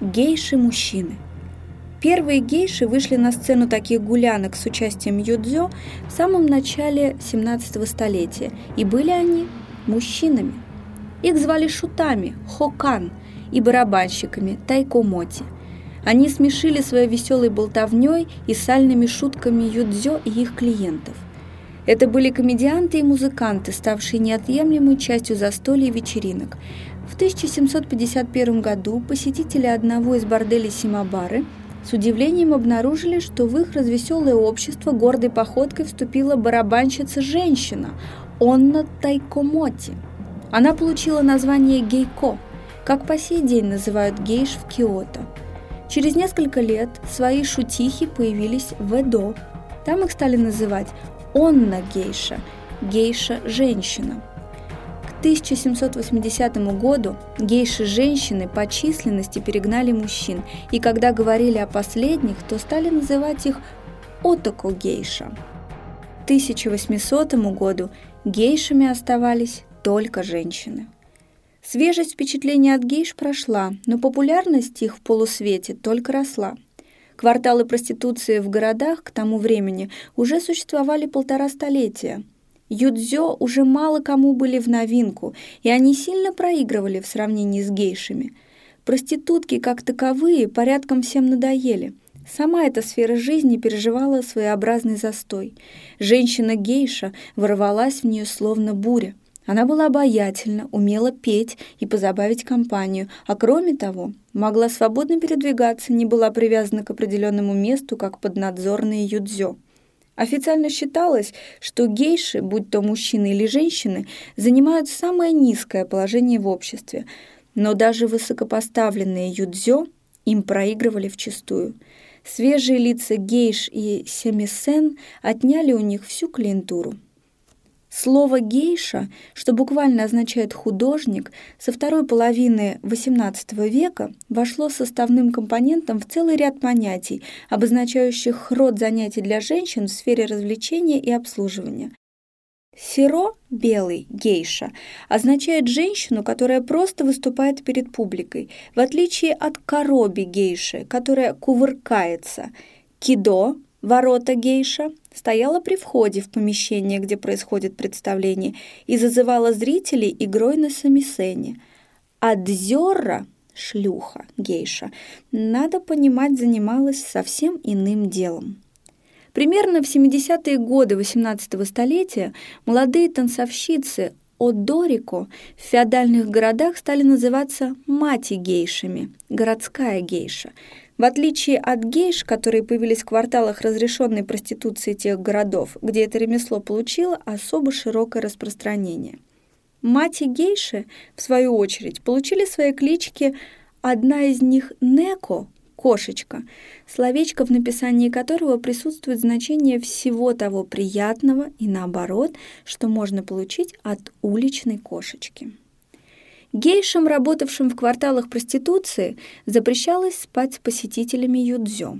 Гейши-мужчины. Первые гейши вышли на сцену таких гулянок с участием юдзё в самом начале 17 столетия, и были они мужчинами. Их звали шутами, хокан, и барабанщиками, тайкомоти. Они смешили своей веселой болтовней и сальными шутками юдзё и их клиентов. Это были комедианты и музыканты, ставшие неотъемлемой частью застолья и вечеринок. В 1751 году посетители одного из борделей Симабары с удивлением обнаружили, что в их развеселое общество гордой походкой вступила барабанщица-женщина Онна Тайкомоти. Она получила название Гейко, как по сей день называют гейш в Киото. Через несколько лет свои шутихи появились в Эдо. Там их стали называть Онна гейша, гейша-женщина. К 1780 году гейши-женщины по численности перегнали мужчин, и когда говорили о последних, то стали называть их отоко-гейша. К 1800 году гейшами оставались только женщины. Свежесть впечатления от гейш прошла, но популярность их в полусвете только росла – Кварталы проституции в городах к тому времени уже существовали полтора столетия. Юдзё уже мало кому были в новинку, и они сильно проигрывали в сравнении с гейшами. Проститутки, как таковые, порядком всем надоели. Сама эта сфера жизни переживала своеобразный застой. Женщина-гейша ворвалась в нее словно буря – она была обаятельна, умела петь и позабавить компанию, а кроме того, могла свободно передвигаться, не была привязана к определенному месту, как поднадзорные юдзё. Официально считалось, что гейши, будь то мужчины или женщины, занимают самое низкое положение в обществе, но даже высокопоставленные юдзё им проигрывали вчистую. Свежие лица гейш и семисен отняли у них всю клиентуру. Слово «гейша», что буквально означает «художник», со второй половины XVIII века вошло составным компонентом в целый ряд понятий, обозначающих род занятий для женщин в сфере развлечения и обслуживания. Сиро, белый, гейша, означает женщину, которая просто выступает перед публикой, в отличие от короби гейши, которая кувыркается. Кидо, ворота гейша, стояла при входе в помещение, где происходит представление, и зазывала зрителей игрой на самисене. А Дзёрра, шлюха, гейша, надо понимать, занималась совсем иным делом. Примерно в 70-е годы XVIII столетия молодые танцовщицы от Дорико в феодальных городах стали называться мати-гейшами, городская гейша – в отличие от гейш, которые появились в кварталах разрешенной проституции тех городов, где это ремесло получило особо широкое распространение. Мати гейши, в свою очередь, получили свои клички, одна из них Неко, кошечка, словечко, в написании которого присутствует значение всего того приятного и наоборот, что можно получить от уличной кошечки. Гейшам, работавшим в кварталах проституции, запрещалось спать с посетителями юдзё.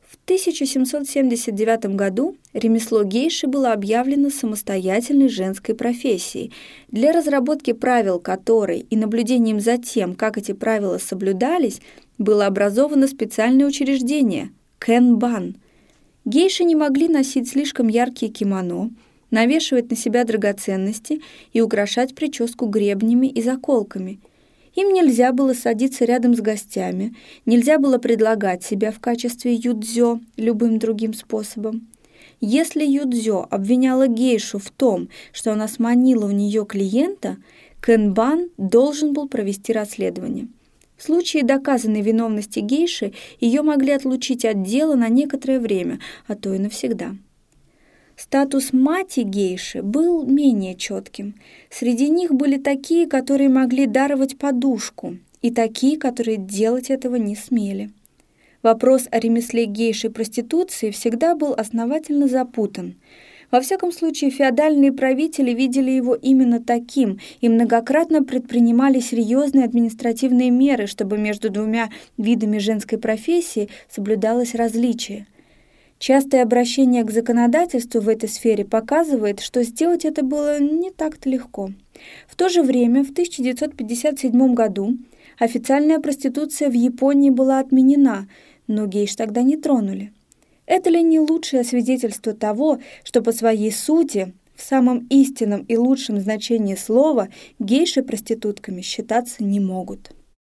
В 1779 году ремесло гейши было объявлено самостоятельной женской профессией, для разработки правил которой и наблюдением за тем, как эти правила соблюдались, было образовано специальное учреждение – Кенбан. Гейши не могли носить слишком яркие кимоно – навешивать на себя драгоценности и украшать прическу гребнями и заколками. Им нельзя было садиться рядом с гостями, нельзя было предлагать себя в качестве юдзё любым другим способом. Если юдзё обвиняла гейшу в том, что она сманила у нее клиента, Кэнбан должен был провести расследование. В случае доказанной виновности гейши ее могли отлучить от дела на некоторое время, а то и навсегда. Статус мати гейши был менее четким. Среди них были такие, которые могли даровать подушку, и такие, которые делать этого не смели. Вопрос о ремесле гейши проституции всегда был основательно запутан. Во всяком случае, феодальные правители видели его именно таким и многократно предпринимали серьезные административные меры, чтобы между двумя видами женской профессии соблюдалось различие – Частое обращение к законодательству в этой сфере показывает, что сделать это было не так-то легко. В то же время, в 1957 году, Официальная проституция в Японии была отменена, но гейш тогда не тронули. Это ли не лучшее свидетельство того, что по своей сути, в самом истинном и лучшем значении слова, гейши проститутками считаться не могут?